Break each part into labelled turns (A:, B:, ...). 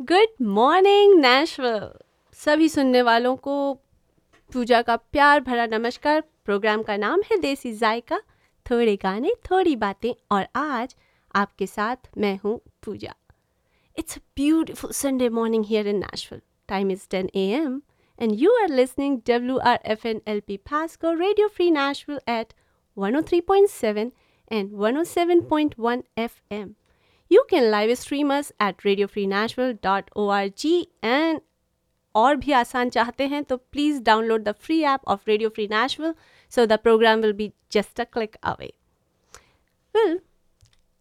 A: Good morning नेशवल सभी सुनने वालों को पूजा का प्यार भरा नमस्कार प्रोग्राम का नाम है देसी जायका थोड़े गाने, थोड़ी बातें और आज आपके साथ मैं हूँ Pooja it's a beautiful Sunday morning here in Nashville time is ten A M and you 10 a.m. and you are listening WRFN LP Pasco Radio Free Nashville at 103.7 and 107.1 FM. You can live stream us at radiofreenashville.org and और भी आसान चाहते हैं तो please download the free app of radio free national so the programme will be just a click away well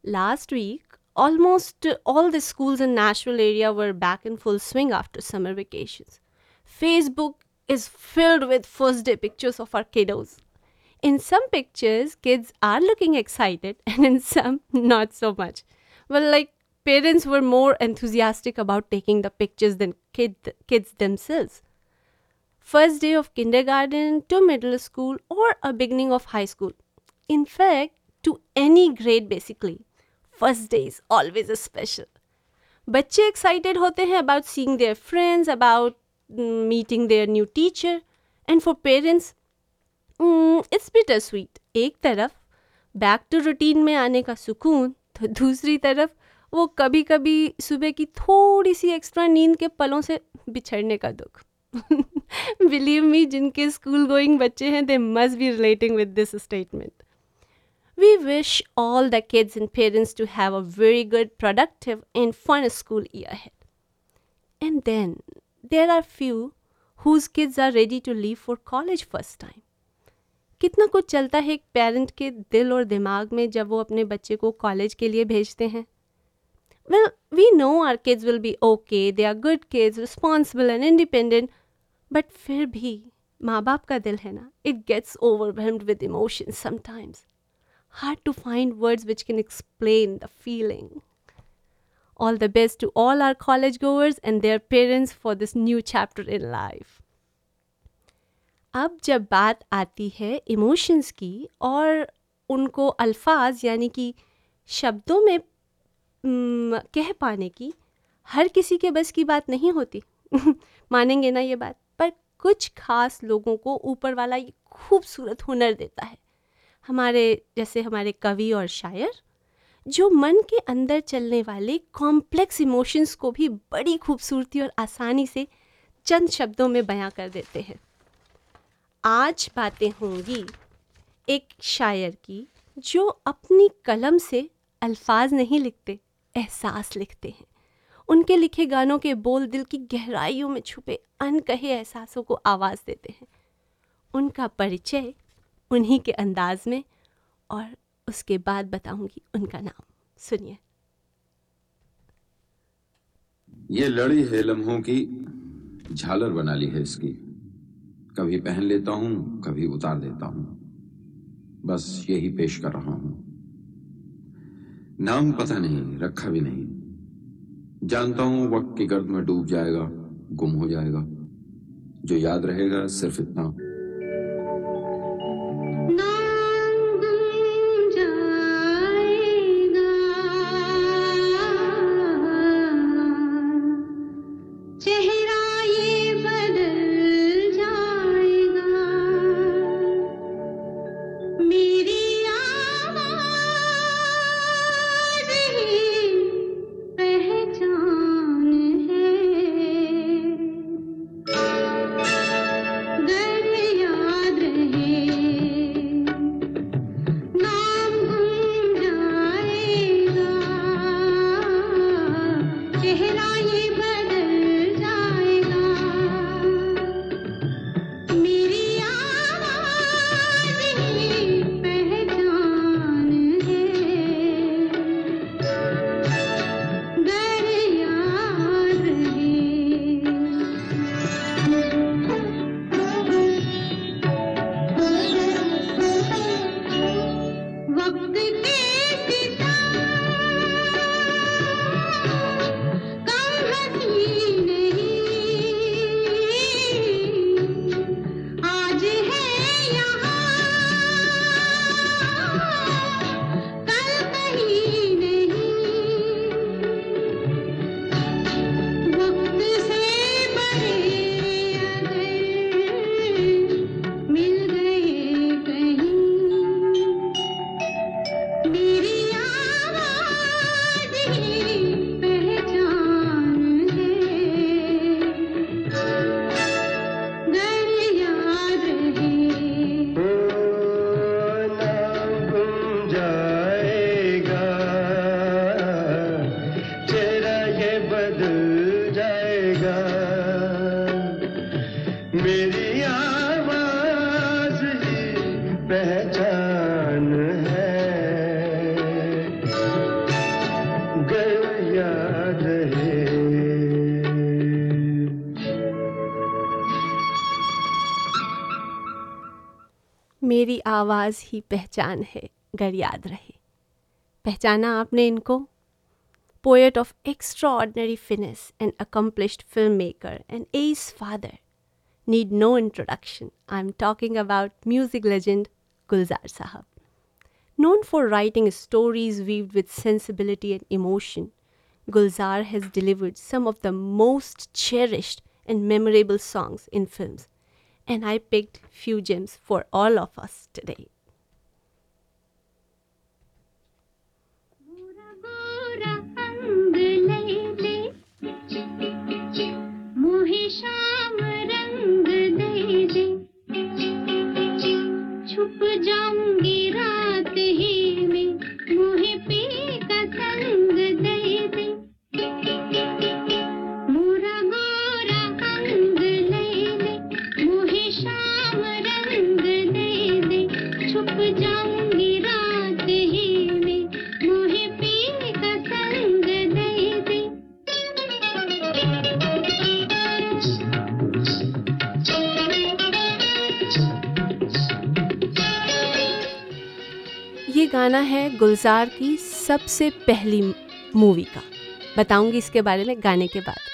A: last week almost all the schools in Nashville area were back in full swing after summer vacations. Facebook is filled with first day pictures of our kiddos. In some pictures, kids are looking excited, and in some, not so much. Well, like parents were more enthusiastic about taking the pictures than kid, kids themselves. First day of kindergarten to middle school or a beginning of high school. In fact, to any grade basically, first day is always a special. बच्चे excited होते हैं about seeing their friends, about mm, meeting their new teacher, and for parents, mm, it's bittersweet. एक तरफ back to routine में आने का सुकून तो दूसरी तरफ़ वो कभी कभी सुबह की थोड़ी सी एक्स्ट्रा नींद के पलों से बिछड़ने का दुख। बिलीव मी जिनके स्कूल गोइंग बच्चे हैं they must be relating with this statement we wish all the kids and parents to have a very good productive and fun school year है and then there are few whose kids are ready to leave for college first time कितना कुछ चलता है एक parent के दिल और दिमाग में जब वो अपने बच्चे को कॉलेज के लिए भेजते हैं well we know our kids will be okay they are good kids responsible and independent but फिर भी माँ बाप का दिल है ना it gets overwhelmed with emotion sometimes hard to find words which can explain the feeling. All the best to all our college goers and their parents for this new chapter in life. अब जब बात आती है emotions की और उनको अल्फाज यानी कि शब्दों में कह पाने की, हर किसी के बस की बात नहीं होती। मानेंगे ना ये बात? पर कुछ खास लोगों को ऊपर वाला ये खूबसूरत हुनर देता है। हमारे, जैसे हमारे कवि और शायर, जो मन के अंदर चलने वाले कॉम्प्लेक्स इमोशंस को भी बड़ी खूबसूरती और आसानी से चंद शब्दों में बयां कर देते हैं। आज बातें होंगी एक शायर की, जो अपनी कलम से अल्फाज नहीं लिखते, एहसास लिखते हैं। उनके लिखे गानों के बोल दिल की गहराइयों में छुपे, अनकहे एहसासों को आवाज़ देते हैं। उनका परिचय उन्हीं के अंदाज में, और उसके बाद बताऊँगी उनका नाम। सुनिए।
B: ये लड़ी है लम्हों की झालर बना ली है इसकी। कभी पहन लेता हूँ, कभी उतार देता हूँ। बस यही पेश कर रहा हूँ। नाम पता नहीं, रखा भी नहीं। जानता हूँ वक्त की गर्द में डूब जाएगा, गुम हो जाएगा। जो याद रहेगा, सिर्फ़ इतना।
C: मेरी आवाज़ पहचान है।
D: रहे
E: मेरी आवाज़ ही पहचान है। गर याद रहे। पहचाना आपने इनको? Poet of extraordinary finesse and accomplished filmmaker and ace father. Need no introduction. I'm talking about music legend gulzar sahab. Known for writing stories weaved with sensibility and emotion gulzar has delivered some of the most cherished and memorable songs in films and I picked few gems for all of us today.
A: छुप
E: गाना है गुलजार की सबसे पहली movie का। बताऊँगी इसके बारे में गाने के बाद।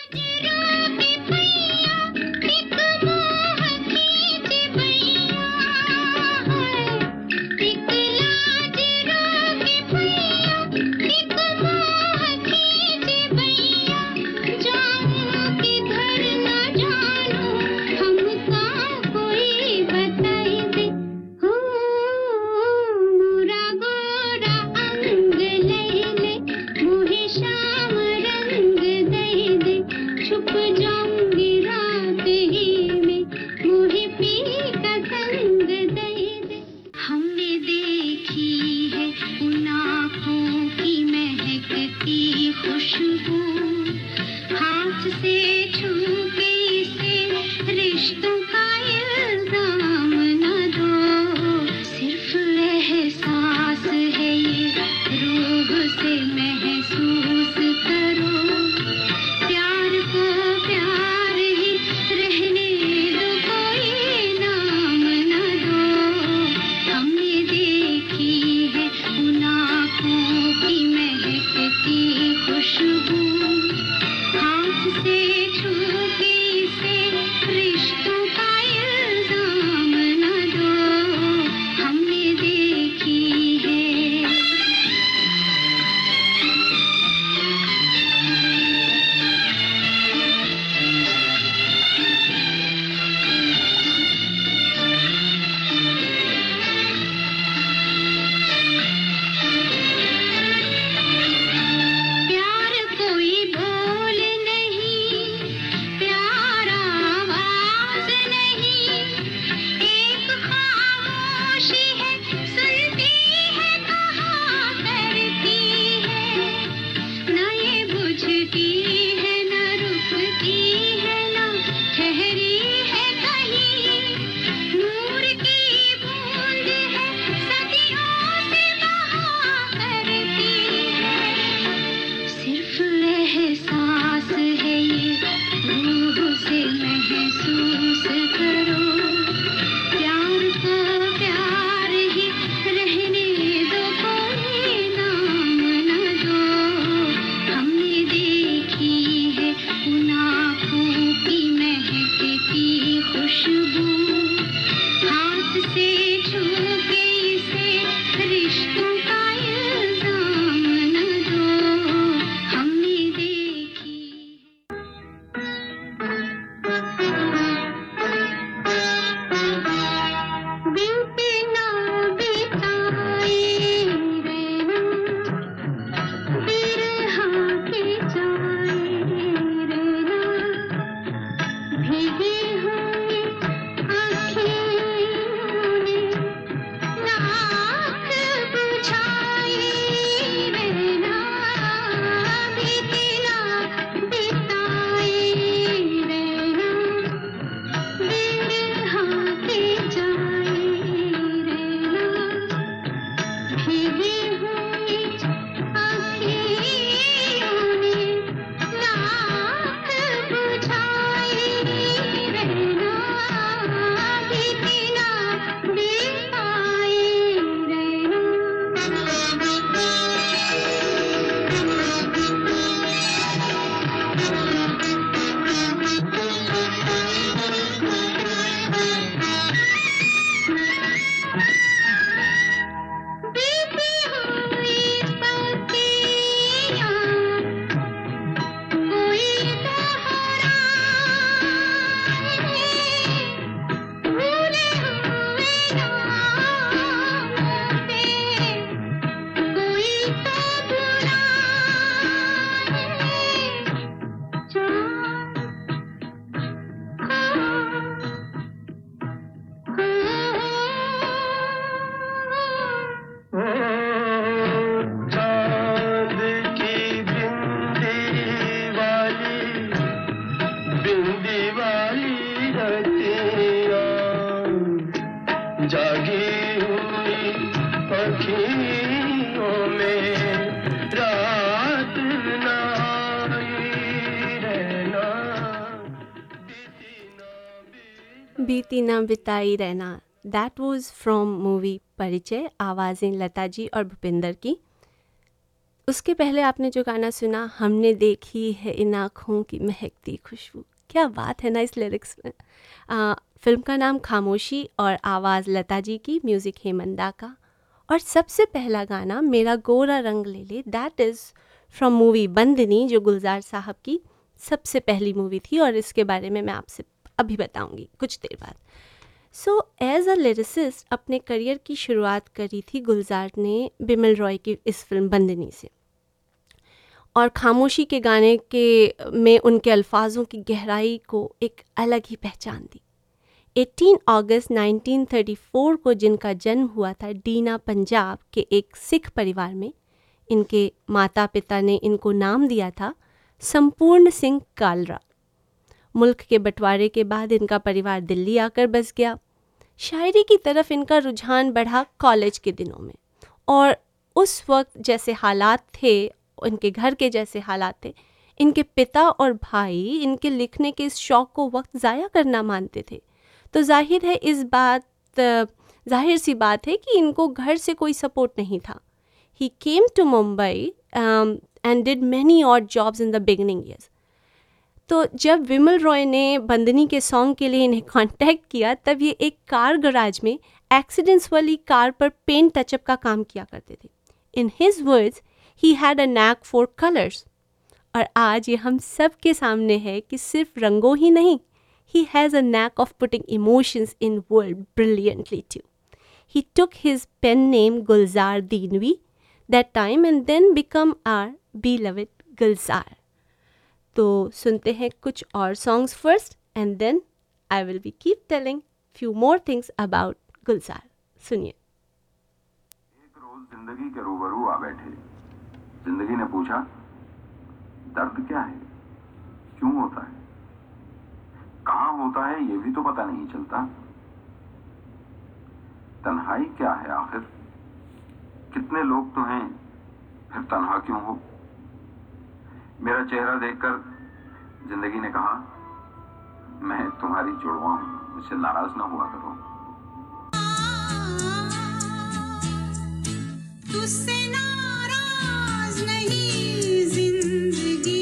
A: की ना बिताई रहना। दैट वॉज़ फ्रॉम मूवी परिचय आवाज़ें लता जी और भूपिंदर की। उसके पहले आपने जो गाना सुना हमने देखी है इन आँखों की महकती खुशबू। क्या बात है ना इस लिरिक्स में। आ, फ़िल्म का नाम खामोशी और आवाज़ लता जी की म्यूज़िक हेमंदा का। और सबसे पहला गाना मेरा गोरा रंग ले ले that is from movie Bandini जो गुलजार साहब की सबसे पहली मूवी थी और इसके बारे में मैं आपसे अभी बताऊँगी कुछ देर बाद। सो एज अ लिरिसिस्ट अपने करियर की शुरुआत करी थी गुलजार ने बिमल रॉय की इस फ़िल्म बंदनी से। और खामोशी के गाने के, में उनके अल्फाजों की गहराई को एक अलग ही पहचान दी। 18 अगस्त 1934 को जिनका जन्म हुआ था डीना पंजाब के एक सिख परिवार में, इनके माता पिता ने इनको नाम दिया था संपूर्ण सिंह कालरा। मुल्क के बंटवारे के बाद इनका परिवार दिल्ली आकर बस गया। शायरी की तरफ़ इनका रुझान बढ़ा कॉलेज के दिनों में। और उस वक्त जैसे हालात थे, इनके घर के जैसे हालात थे, इनके पिता और भाई इनके लिखने के इस शौक़ को वक्त ज़ाया करना मानते थे। तो ज़ाहिर है इस बात, ज़ाहिर सी बात है कि इनको घर से कोई सपोर्ट नहीं था। He came to Mumbai and did many odd jobs in the beginning years तो जब विमल रॉय ने बंदनी के सॉन्ग के लिए इन्हें कांटेक्ट किया, तब ये एक कार गराज में एक्सीडेंट्स वाली कार पर पेंट टचअप का काम किया करते थे। In his words he had a knack for colours और आज ये हम सब के सामने है कि सिर्फ़ रंगों ही नहीं he has a knack of putting emotions in world brilliantly too he took his pen name Gulzar Dinvi that time and then become our beloved Gulzar तो सुनते हैं कुछ और songs first and then I will be keep telling few more things about Gulzar सुनिए।
B: एक रोज ज़िंदगी के रूबरू आ बैठे। ज़िंदगी ने पूछा, दर्द क्या है? क्यों होता है? कहाँ होता है ये भी तो पता नहीं चलता। तन्हाई क्या है आखिर? कितने लोग तो हैं, फिर तन्हा क्यों हो? मेरा चेहरा देखकर ज़िंदगी ने कहा, मैं तुम्हारी जुड़वा हूँ मुझसे नाराज़ ना हुआ करो।
E: तुझसे नाराज़ नहीं, ज़िंदगी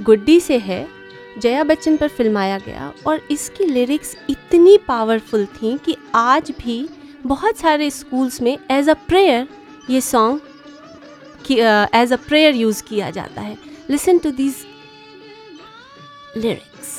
E: गुड्डी से है, जया बच्चन पर फिल्माया गया और इसकी लिरिक्स इतनी पावरफुल थी कि आज भी बहुत सारे स्कूल्स में एज अ प्रेयर ये song as a prayer use किया जाता है। लिसन टू दीज लिरिक्स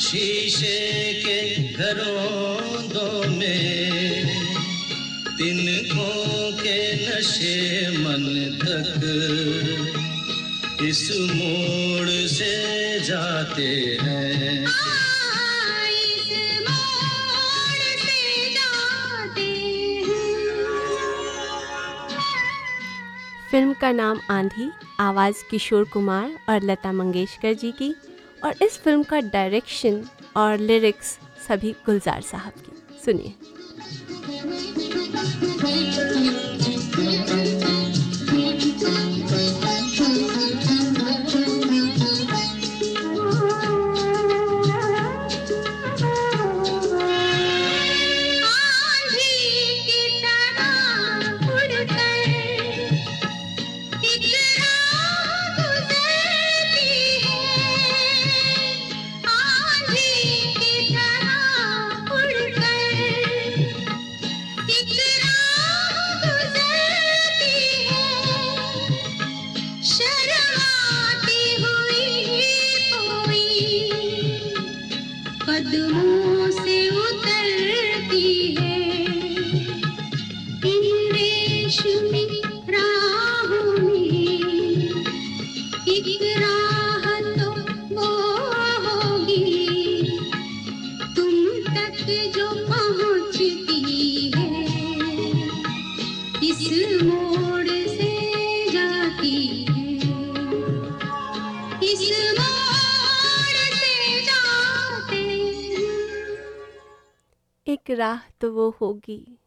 D: शीशे के घरोंदों में तिनकों के नशे मन तक इस मोड़ से जाते हैं।
E: फ़िल्म का नाम आंधी आवाज़ किशोर कुमार और लता मंगेशकर जी की। और इस फ़िल्म का डायरेक्शन और लिरिक्स सभी गुलजार साहब की। सुनिए।
A: राह तो वो होगी।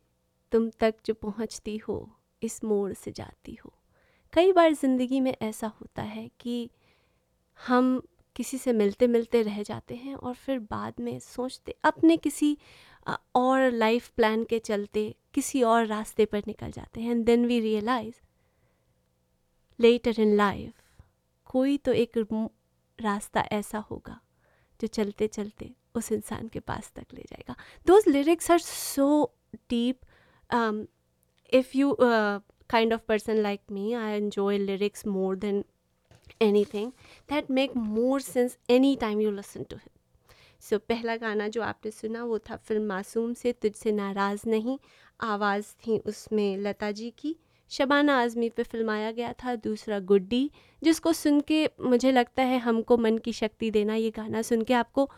A: तुम तक जो पहुँचती हो, इस मोड़ से जाती हो।
E: कई बार ज़िंदगी में ऐसा होता है कि
A: हम किसी से मिलते मिलते रह जाते हैं और फिर बाद में सोचते, अपने किसी और लाइफ प्लान के चलते किसी और रास्ते पर निकल जाते हैं। And then we realise later in life कोई तो एक रास्ता ऐसा होगा जो चलते चलते उस इंसान के पास तक ले जाएगा। Those lyrics are so deep if you kind of person like me I enjoy lyrics more than anything that make more more any time you listen to it. So पहला गाना जो आपने सुना वो था फ़िल्म मासूम से, तुझसे नाराज़ नहीं, आवाज़ थी उसमें लता जी की। शबाना आज़मी पे फिल्माया गया था, दूसरा गुड्डी, जिसको सुन के मुझे लगता है हमको मन की शक्ति देना ये गाना सुन के आपको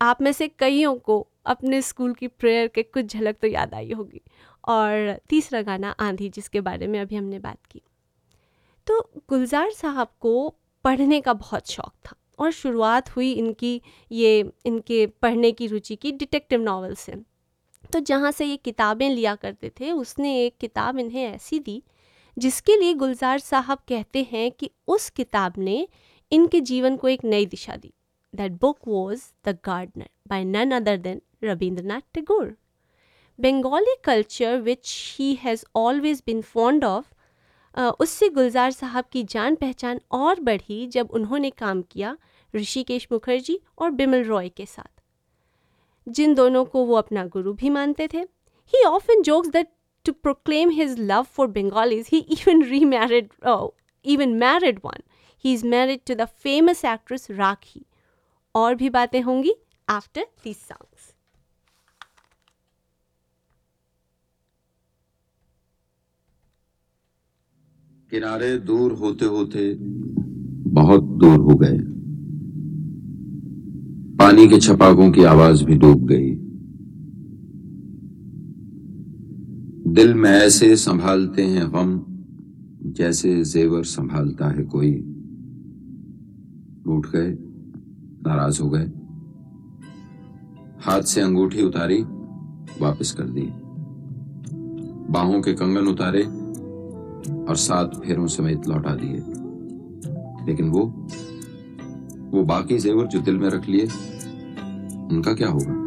A: आप में से कईयों को अपने स्कूल की प्रेयर के कुछ झलक तो याद आई होगी। और तीसरा गाना, आंधी, जिसके बारे में अभी हमने बात की। तो गुलजार साहब को पढ़ने का बहुत शौक़ था और शुरुआत हुई इनकी, ये इनके पढ़ने की रुचि की डिटेक्टिव नावल से। तो जहाँ से ये किताबें लिया करते थे, उसने एक किताब इन्हें ऐसी दी, जिसके लिए गुलजार साहब कहते हैं कि उस किताब ने इनके जीवन को एक नई दिशा दी। That book was the Gardener by none other than Rabindranath Tagore Bengali culture which he has always been fond of उससे गुलजार साहब की जान पहचान और बढ़ी जब उन्होंने काम किया ऋषिकेश मुखर्जी और बिमल रॉय के साथ। जिन दोनों को वो अपना गुरु भी मानते थे। He often jokes that to proclaim his love for Bengalis he even remarried even married one he is married to the famous actress Rakhi और भी बातें होंगी आफ्टर दीज सॉन्ग्स
E: किनारे दूर होते होते बहुत दूर हो गए। पानी के छपाकों की आवाज़ भी डूब गई। दिल में ऐसे संभालते हैं हम जैसे जेवर संभालता है कोई। रूठ गए। नाराज़ हो गए। हाथ से अंगूठी उतारी, वापस कर दी। बाहों के कंगन उतारे और सात फेरों समेत लौटा दिए। लेकिन वो वो बाकी जेवर जो दिल में रख लिए, उनका क्या होगा?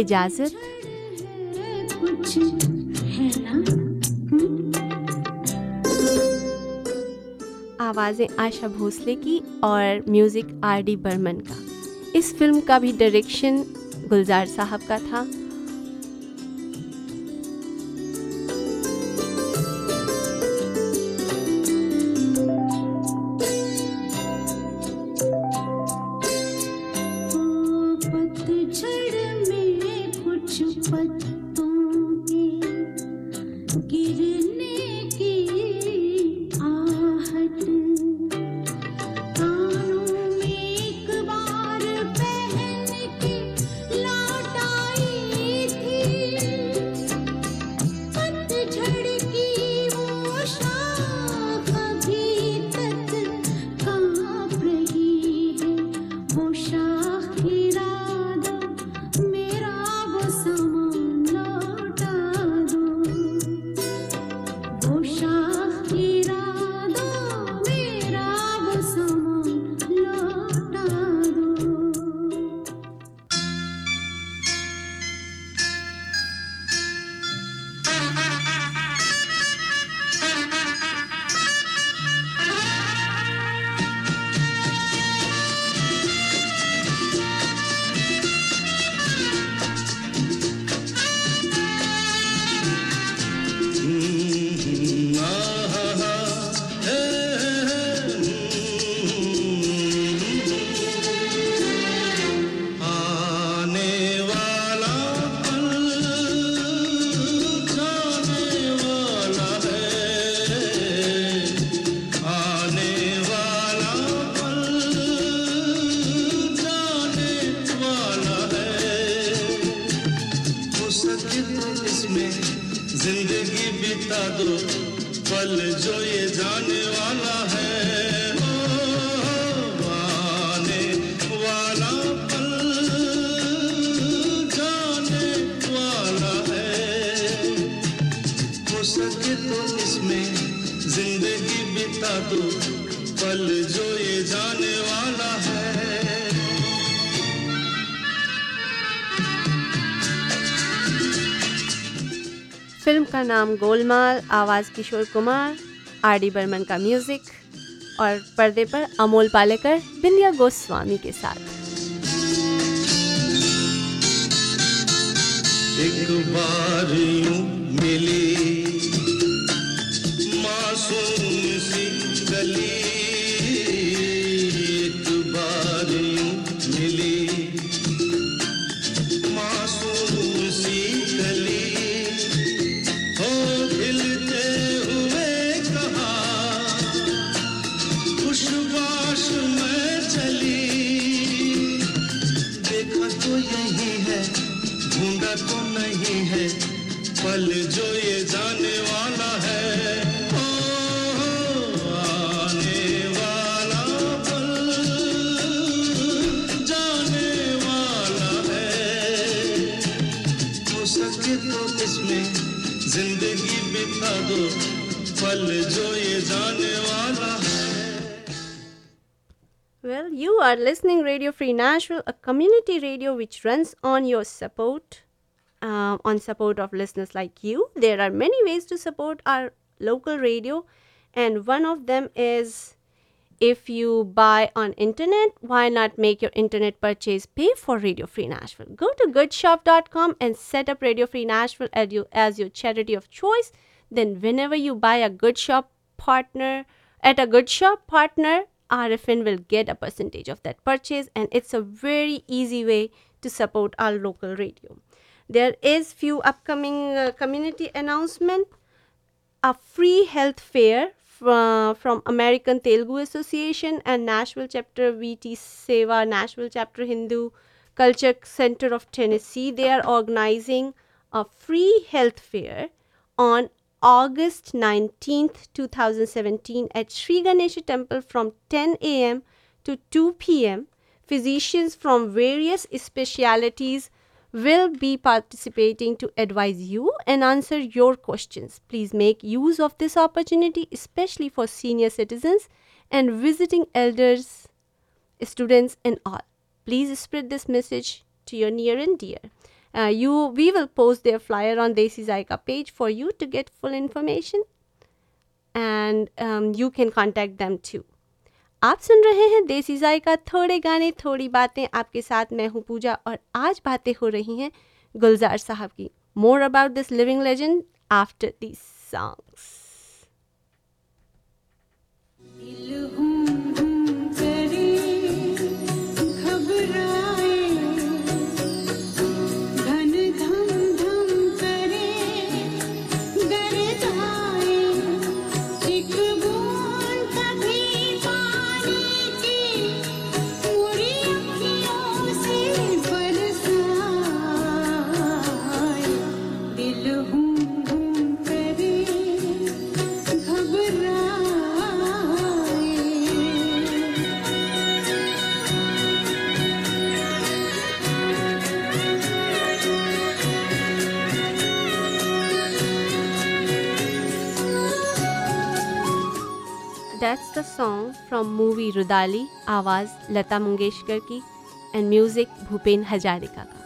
A: इजाज़त?
F: कुछ है ना?
A: आवाज़ें आशा भोसले की और म्यूज़िक आर डी बर्मन का। इस फ़िल्म का भी डायरेक्शन गुलजार साहब का था। फ़िल्म गोलमाल, आवाज़ किशोर कुमार, आर डी बर्मन का म्यूज़िक और पर्दे पर अमोल पालेकर, बिंदिया गोस्वामी के साथ।
C: एक बार यूँ मिली, मासूम सी गली।
A: Are listening Radio Free Nashville, a community radio which runs on your support, uh, on support of listeners like you. There are many ways to support our local radio, and one of them is if you buy on internet, why not make your internet purchase pay for Radio Free Nashville? Go to goodshop.com and set up Radio Free Nashville as, you, as your charity of choice. Then, whenever you buy a good shop partner at a good shop partner, RFN will get a percentage of that purchase, and it's a very easy way to support our local radio. There is few upcoming uh, community announcement a free health fair from, from American Telugu Association and Nashville chapter VT Seva, Nashville chapter Hindu Culture Center of Tennessee. They are organizing a free health fair on August 19th, 2017 at Sri Ganesha Temple from 10 a.m. to 2 p.m. Physicians from various specialities will be participating to advise you and answer your questions. Please make use of this opportunity, especially for senior citizens and visiting elders, students, and all. Please spread this message to your near and dear. Uh, you, we will post their flyer on Desi Zaika page for you to get full information, and um, you can contact them too. आप सुन रहे हैं देसी जायका थोड़े गाने थोड़ी बातें आपके साथ मैं हूँ पूजा और आज बातें हो रही हैं गुलजार साहब की
E: more about this living legend after this songs that's
G: the song from movie Rudaali आवाज़ लता मंगेशकर की एंड म्यूज़िक भूपेन हजारिका का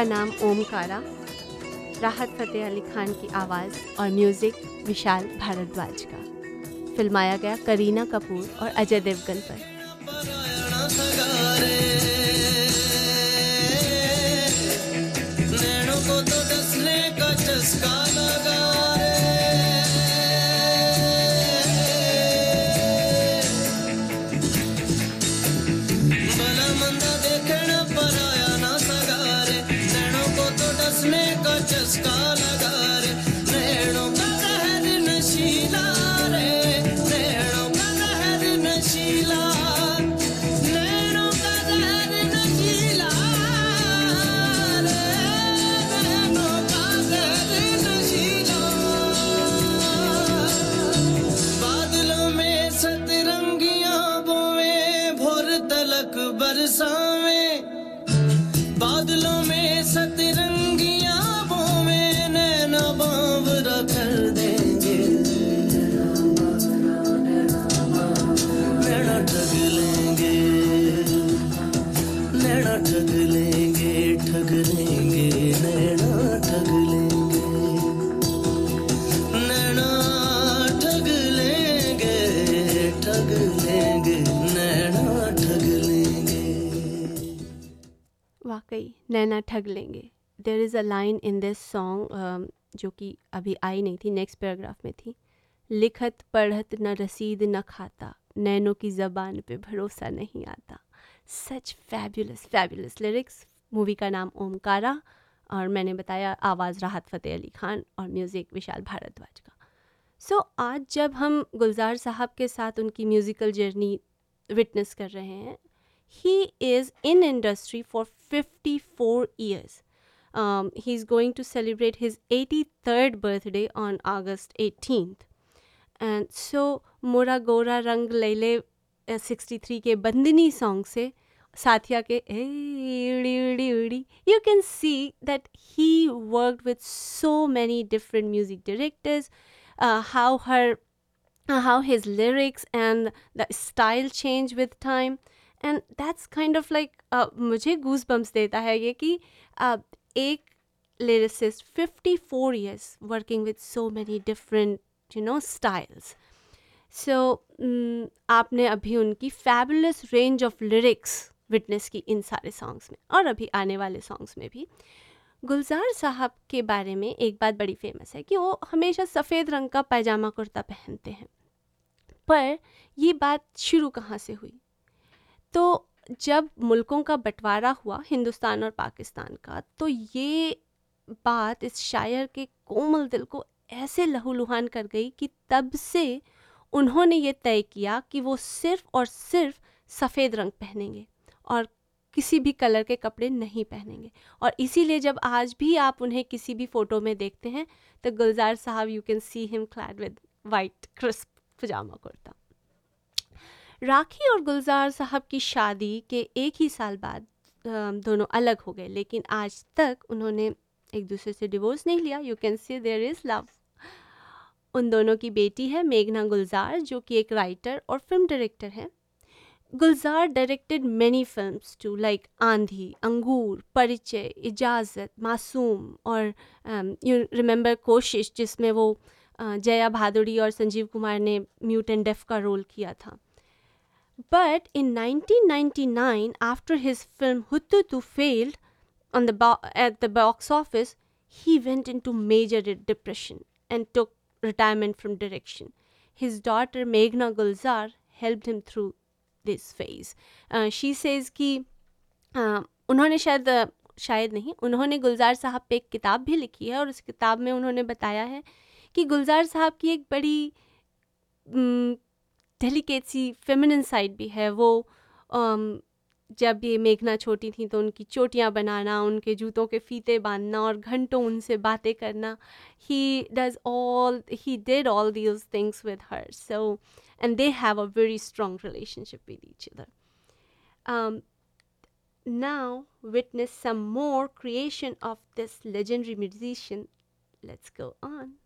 H: का
A: नाम ओमकारा, राहत फ़तेह अली खान की आवाज़ और म्यूज़िक विशाल भारद्वाज का। फिल्माया गया करीना कपूर और अजय देवगन पर।
D: को तो डसने का चस्का लगा। sun. नैना ठग लेंगे।
A: There is a line in this song जो कि अभी आई नहीं थी नेक्स्ट पैराग्राफ में थी। लिखत पढ़त न रसीद न खाता नैनों की ज़बान पे भरोसा नहीं आता। Such fabulous fabulous lyrics movie का नाम ओमकारा और मैंने बताया आवाज़ राहत फ़तेह अली खान और म्यूज़िक विशाल भारद्वाज का। सो so, आज जब हम गुलजार साहब के साथ उनकी म्यूज़िकल जर्नी विटनेस कर रहे हैं he is in industry for 54 years um, he's going to celebrate his 83rd birthday on august 18th and so मोरा गोरा रंग लैले सिक्सटी थ्री के बंदिनी सॉन्ग से साथिया के ए उड़ी उड़ी उड़ी you can see that he worked with so many different music directors how her how his lyrics and the style change with time And that's kind of uh, मुझे goose bumps देता है ये कि uh, एक lyricist 54 years working with so many different you know styles. So mm, आपने अभी उनकी fabulous range of lyrics witness की इन सारे सॉन्ग्स में और अभी आने वाले सॉन्ग्स में भी। गुलजार साहब के बारे में एक बात बड़ी फ़ेमस है कि वो हमेशा सफ़ेद रंग का पैजामा कुर्ता पहनते हैं। पर ये बात शुरू कहाँ से हुई? तो जब मुल्कों का बंटवारा हुआ, हिंदुस्तान और पाकिस्तान का तो ये बात इस शायर के कोमल दिल को ऐसे लहूलुहान कर गई कि तब से उन्होंने ये तय किया कि वो सिर्फ़ और सिर्फ़ सफ़ेद रंग पहनेंगे और किसी भी कलर के कपड़े नहीं पहनेंगे। और इसीलिए जब आज भी आप उन्हें किसी भी फ़ोटो में देखते हैं तो Gulzar Sahab you can see him clad with white crisp pyjama kurta. Rakhi और गुलजार साहब की शादी के एक ही साल बाद दोनों अलग हो गए, लेकिन आज तक उन्होंने एक दूसरे से डिवोर्स नहीं लिया। You can see there is love उन दोनों की बेटी है मेघना गुलजार, जो कि एक राइटर और फ़िल्म डायरेक्टर है। Gulzar directed many films too like Aandhi, Angoor, Parichay, इजाज़त, मासूम और यू रिमेंबर कोशिश जिसमें वो जया भादुड़ी और संजीव कुमार ने म्यूट एंड डेफ का रोल किया था। But in 1999, after his film Huttutu failed on the bo- at the box office, he went into major de- depression and took retirement from direction. His daughter Meghna Gulzar helped him through this phase. Uh, she says कि uh, उन्होंने शायद uh, शायद नहीं उन्होंने गुलजार साहब पे एक किताब भी लिखी है और उस किताब में उन्होंने बताया है कि गुलजार साहब की एक बड़ी डेलिकेट सी फेमिनिन साइड भी है। वो अम, जब ये मेघना छोटी थी तो उनकी चोटियाँ बनाना उनके जूतों के फीते बांधना और घंटों उनसे बातें करना। He does all he did all these things with her so and they have a very strong relationship with each other now witness some more creation of this legendary musician. Let's go on.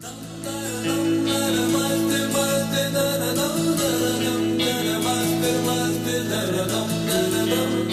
D: Namaste, namaste, namaste, namaste, namaste, namaste, namaste, namaste, namaste, namaste, namaste, namaste, namaste, namaste,
G: namaste,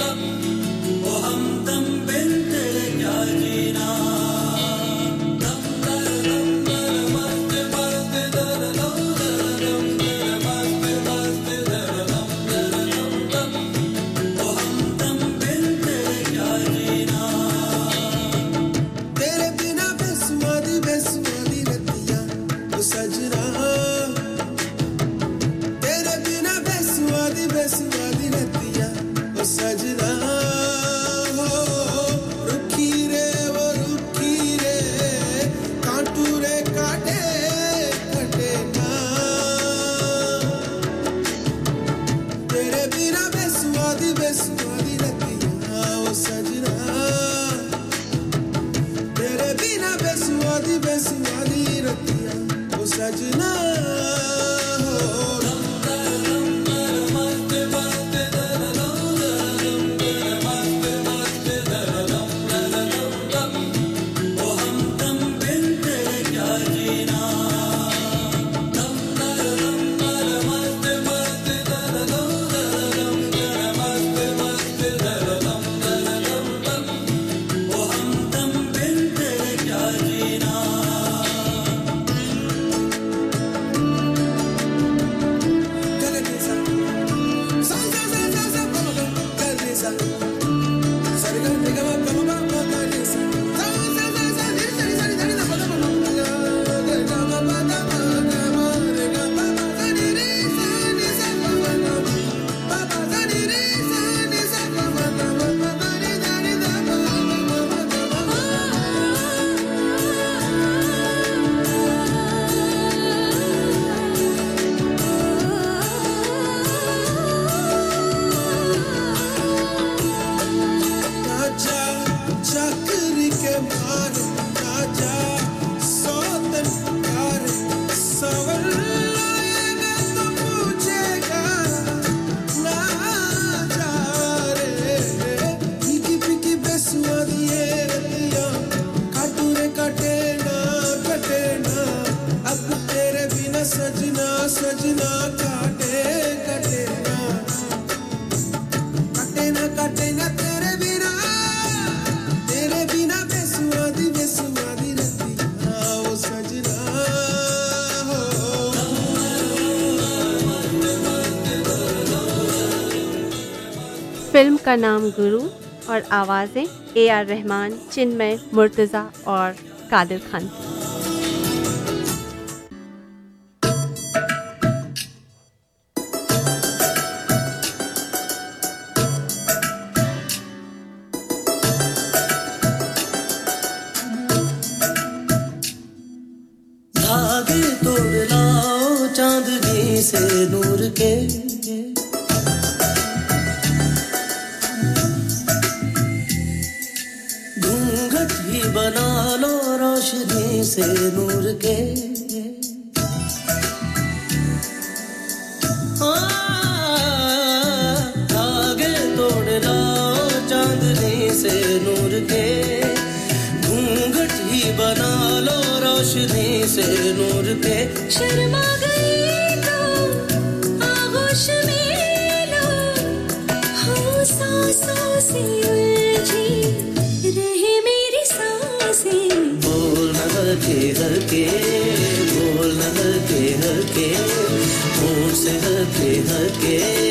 G: उनका नाम गुरु और आवाज़ें A R Rahman Chinmayi Murtaza और कादिर खान। की
D: बना लो रोशनी से नूर के। हाँ, आगे तोड़ लो चांदनी से नूर के। घूंघट ही बना लो रोशनी से नूर के।
E: शर्मा से
D: हके हके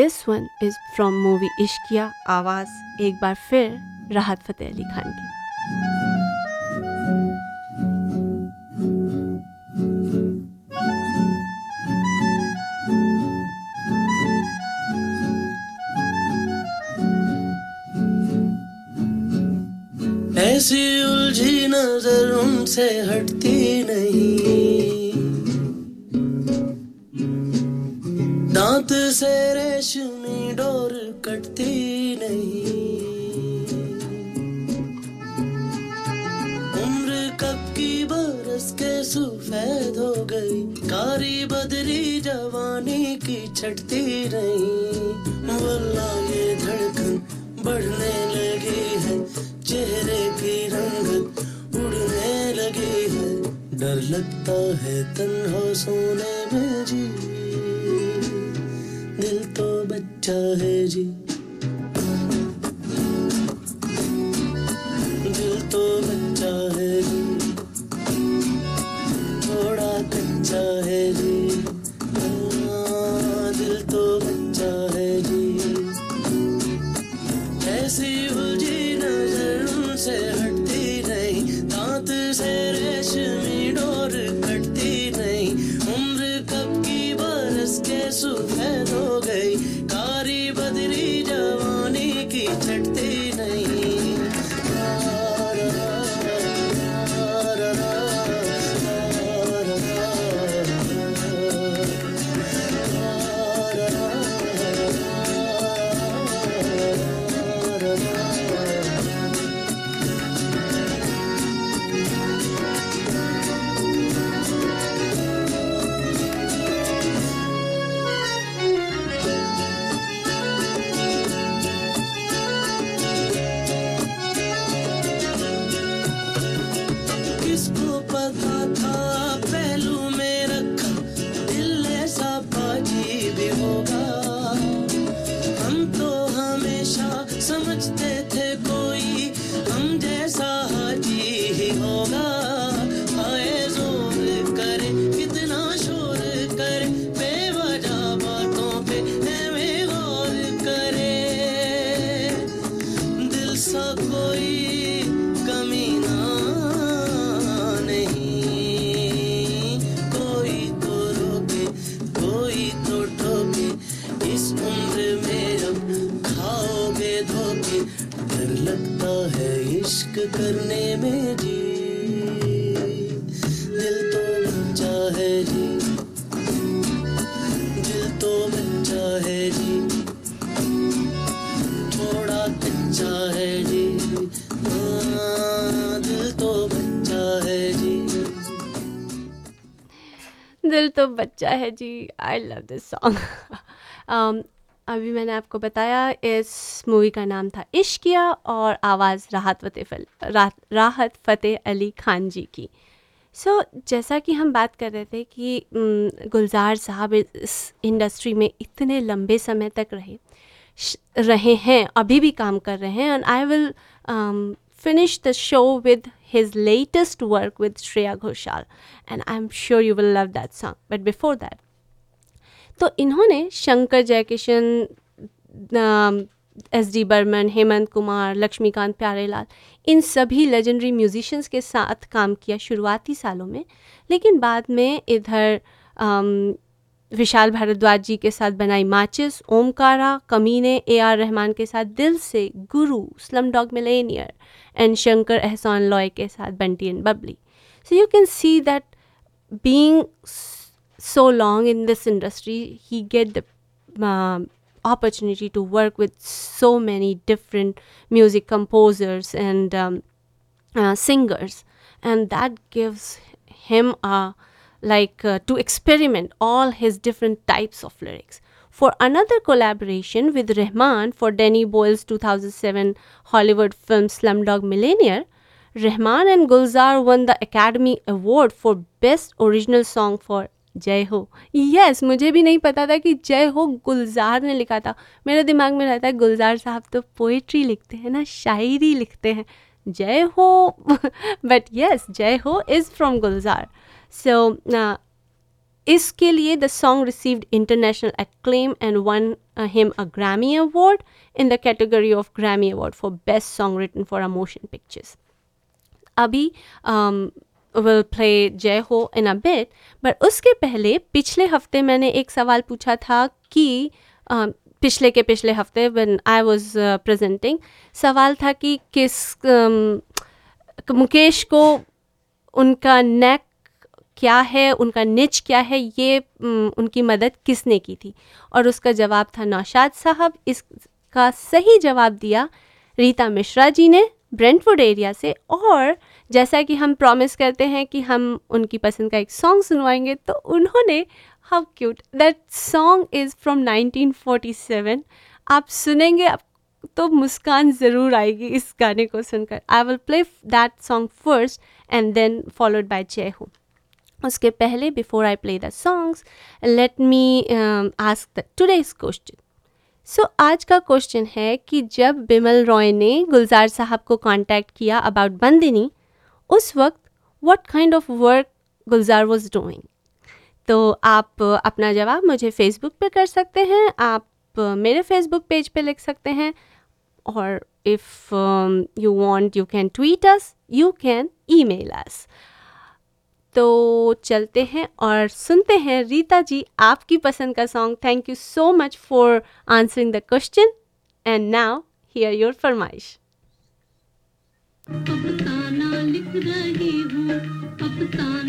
G: this one is from movie Ishqiya आवाज़ एक बार फिर राहत फ़तेह अली खान की।
D: ऐसी उलझी नज़र उनसे हटती नहीं। दांत से रेशमी डोर कटती नहीं। उम्र कब की बरस के सफ़ेद हो गई, कारी बदरी जवानी की छटती नहीं। वल्ला ये धड़कन बढ़ने लगी है, चेहरे की रंगत उड़ने लगी है। डर लगता है तन्हा सोने में जी। दिल तो बच्चा है जी। दिल तो बच्चा है जी।
A: आई लव दिस सॉन्ग अभी मैंने आपको बताया इस मूवी का नाम था इश्किया और आवाज़ राहत फतेह रा, राहत फ़तेह अली खान जी की। सो so, जैसा कि हम बात कर रहे थे कि गुलजार साहब इस इंडस्ट्री में इतने लंबे समय तक रहे रहे हैं अभी भी काम कर रहे हैं and I will finish the show with his latest work with Shreya Ghoshal. And I'm sure you will love that song. But before that तो इन्होंने शंकर जयकिशन एस डी बर्मन हेमंत कुमार लक्ष्मीकांत प्यारेलाल इन सभी लेजेंडरी म्यूजिशंस के साथ काम किया शुरुआती सालों में। लेकिन बाद में इधर अम, विशाल भारद्वाज जी के साथ बनाई माचिस, ओमकारा, कमीने ए आर रहमान के साथ Dil Se Guru Slumdog Millionaire, and Shankar Ehsaan Loy के साथ Bunty and Babli. So you can see that being so long in this industry he get the opportunity to work with so many different music composers and singers and that gives him a like uh, to experiment all his different types of lyrics for another collaboration with Rahman for Danny Boyle's 2007 Hollywood film Slumdog Millionaire Rahman and Gulzar won the Academy Award for Best Original Song for जय हो yes मुझे भी नहीं पता था कि जय हो गुलजार ने लिखा था मेरे दिमाग में रहता है गुलजार साहब तो पोइट्री लिखते हैं ना शायरी लिखते हैं जय हो but yes Jai Ho is from Gulzar so इसके लिए the song received international acclaim and won him a Grammy award in the category of Grammy award for best song written for a motion pictures अभी will play Jai Ho in a bit but उसके पहले पिछले हफ़्ते मैंने एक सवाल पूछा था कि um, पिछले के पिछले हफ़्ते व्हेन आई वॉज़ प्रेजेंटिंग सवाल था कि किस um, मुकेश को उनका नेक क्या है, उनका निच क्या है, ये उनकी मदद किसने की थी? और उसका जवाब था नौशाद साहब। इसका सही जवाब दिया रीता मिश्रा जी ने ब्रेंटफुड एरिया से। और जैसा कि हम प्रॉमिस करते हैं कि हम उनकी पसंद का एक सॉन्ग सुनवाएँगे तो उन्होंने how cute that song is from 1947 आप सुनेंगे आप तो मुस्कान ज़रूर आएगी इस गाने को सुनकर। I will play that song first and then followed by Jai Ho उसके पहले before I play the songs let me ask the today's question so आज का क्वेश्चन है कि जब बिमल रॉय ने गुलजार साहब को कांटेक्ट किया अबाउट बंदिनी, उस वक्त what kind of work Gulzar was doing तो आप अपना जवाब मुझे फेसबुक पे कर सकते हैं, आप मेरे फेसबुक पेज पे लिख सकते हैं, और if you want you can tweet us you can email us तो चलते हैं और सुनते हैं रीता जी आपकी पसंद का song thank you so much for answering the question and now hear your फरमाइश.
E: अब ताना लिख रही हूँ, अब लिख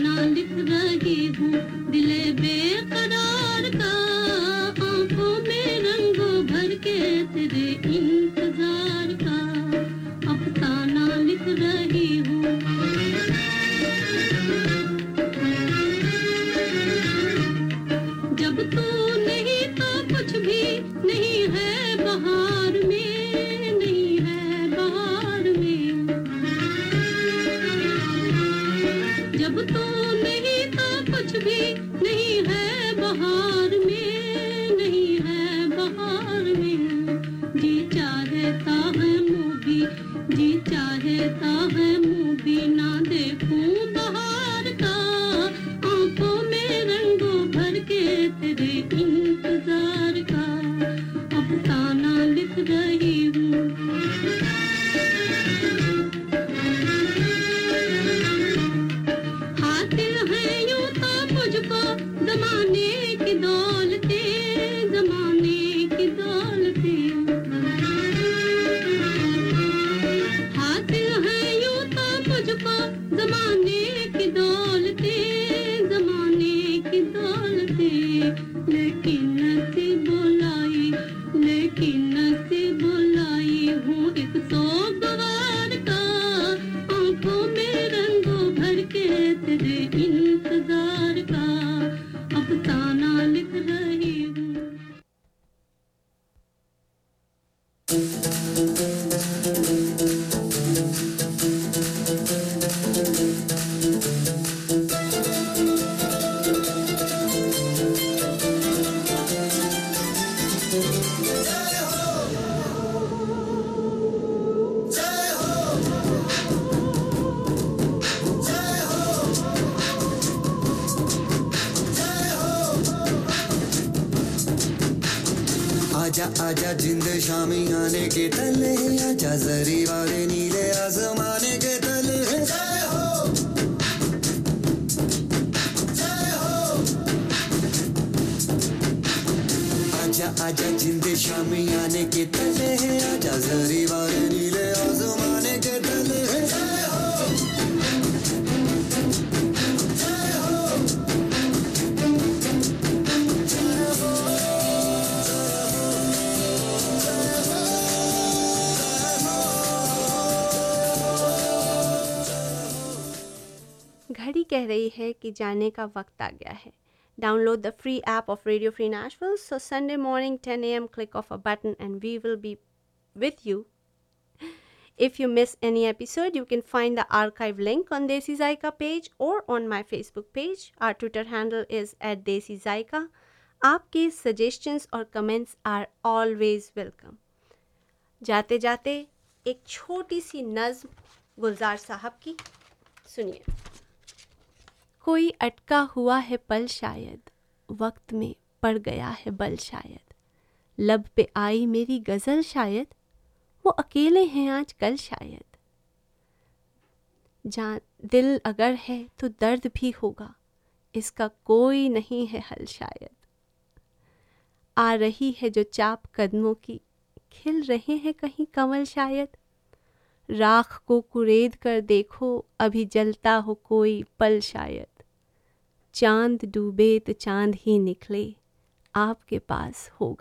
I: आजा आजा, जिंद शामी आने के तले आजा, जरी वाले नीले आसमाने के आजा जिंद शामी आने के तले आजा, जरी वाले नीले
A: घड़ी कह रही है कि जाने का वक्त आ गया है। Download the free app of radio free national so Sunday morning ten A M click of a button and we will be with you if you miss any episode you can find the archive link on Desi Zaika page or on my Facebook page or Twitter handle is at Desi Zaika आपके suggestions और comments are always welcome जाते जाते एक छोटी सी नज्म गुलजार साहब की सुनिए। कोई अटका हुआ है पल शायद, वक्त में पड़ गया है बल शायद। लब पे आई मेरी गज़ल शायद, वो अकेले हैं आज कल शायद। जान दिल अगर है तो दर्द भी होगा, इसका कोई नहीं है हल शायद। आ रही है जो चाप कदमों की, खिल रहे हैं कहीं कमल शायद। राख को कुरेद कर देखो, अभी जलता हो कोई पल शायद। चाँद डूबे तो चाँद ही निकले आपके पास होगा।